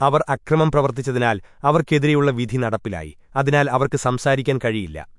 അവർ അക്രമം പ്രവർത്തിച്ചതിനാൽ അവർക്കെതിരെയുള്ള വിധി നടപ്പിലായി. അതിനാൽ അവർക്ക് സംസാരിക്കാൻ കഴിയില്ല.